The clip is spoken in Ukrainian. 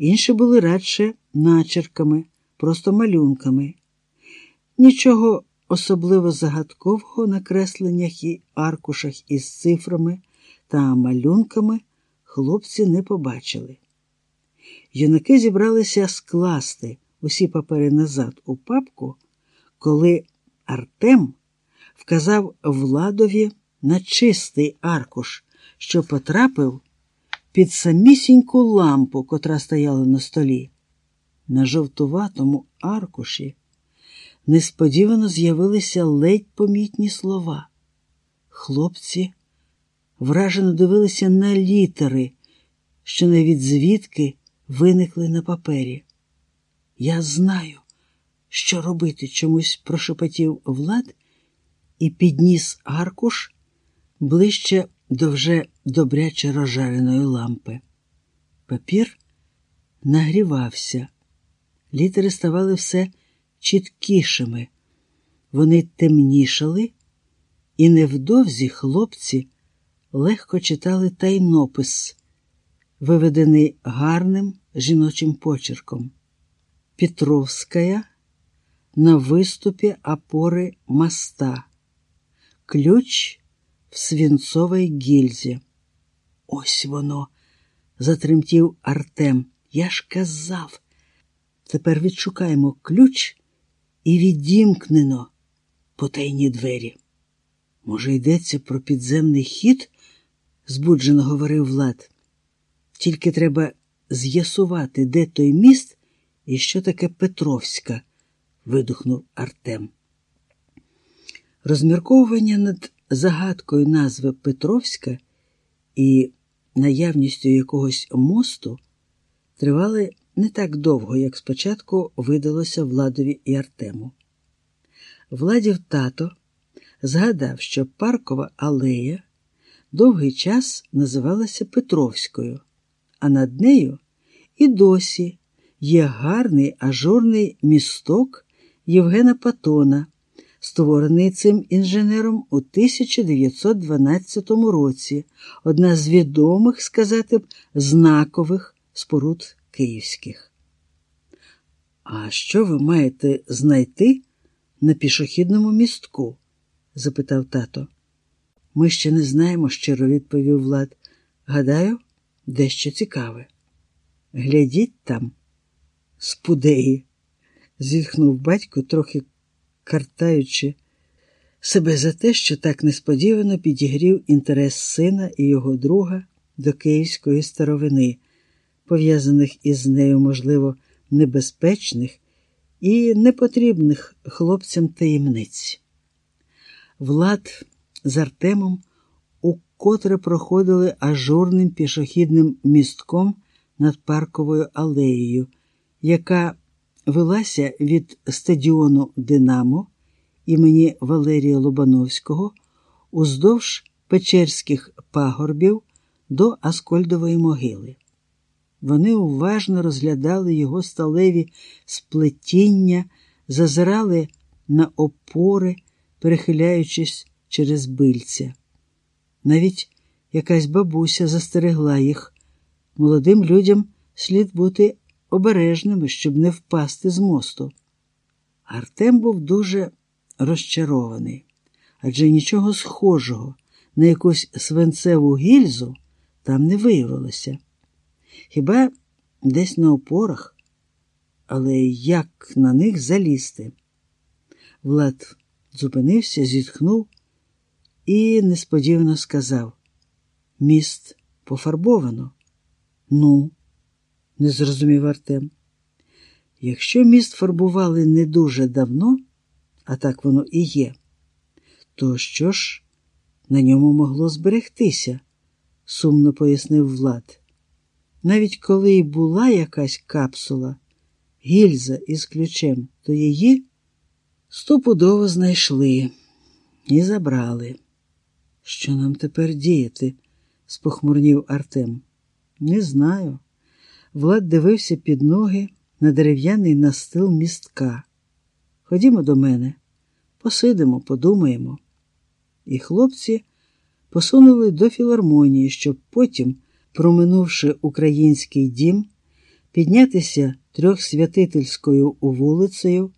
інші були радше начерками, просто малюнками. Нічого особливо загадкового на кресленнях і аркушах із цифрами та малюнками хлопці не побачили. Юнаки зібралися скласти усі папери назад у папку, коли Артем вказав владові на чистий аркуш, що потрапив під самісіньку лампу, котра стояла на столі. На жовтуватому аркуші несподівано з'явилися ледь помітні слова. Хлопці вражено дивилися на літери, що навіть звідки виникли на папері. Я знаю, що робити, чомусь прошепотів Влад і підніс аркуш ближче до вже добряче розжареної лампи. Папір нагрівався, літери ставали все чіткішими, вони темнішали, і невдовзі хлопці легко читали тайнопис, виведений гарним жіночим почерком. Петровская на выступе опоры моста. Ключ в свинцовій гільзі. Ось воно, затремтів Артем. Я ж казав. Тепер відшукаємо ключ і відімкнено потайні двері. Може, йдеться про підземний хід? збуджено говорив Влад. Тільки треба з'ясувати, де той міст і що таке Петровська, видухнув Артем. Розмірковування над загадкою назви Петровська і наявністю якогось мосту тривали не так довго, як спочатку видалося Владові і Артему. Владів тато згадав, що паркова алея довгий час називалася Петровською, а над нею і досі є гарний ажурний місток Євгена Патона, створений цим інженером у 1912 році, одна з відомих, сказати б, знакових споруд київських. А що ви маєте знайти на пішохідному містку? запитав тато. Ми ще не знаємо, щиро відповів Влад. Гадаю, дещо цікаве. Глядіть там, спудеї, зітхнув батько, трохи картаючи себе за те, що так несподівано підігрів інтерес сина і його друга до київської старовини, пов'язаних із нею, можливо, небезпечних і непотрібних хлопцям таємниць. Влад з Артемом укотре проходили ажурним пішохідним містком над парковою алеєю, яка велася від стадіону Динамо імені Валерія Лобановського уздовж Печерських пагорбів до Аскольдової могили. Вони уважно розглядали його сталеві сплетіння, зазирали на опори, перехиляючись через бильця. Навіть якась бабуся застерегла їх. Молодим людям слід бути обережними, щоб не впасти з мосту. Артем був дуже розчарований, адже нічого схожого на якусь свинцеву гільзу там не виявилося. Хіба десь на опорах, але як на них залізти? Влад зупинився, зітхнув і несподівано сказав: Міст пофарбовано. Ну, не зрозумів Артем. Якщо міст фарбували не дуже давно, а так воно і є, то що ж на ньому могло зберегтися? сумно пояснив Влад. Навіть коли й була якась капсула, гільза із ключем, то її стопудово знайшли і забрали. Що нам тепер діяти? спохмурнів Артем. Не знаю. Влад дивився під ноги на дерев'яний настил містка. Ходімо до мене, посидимо, подумаємо. І хлопці посунули до філармонії, щоб потім, проминувши український дім, піднятися трьохсвятительською вулицею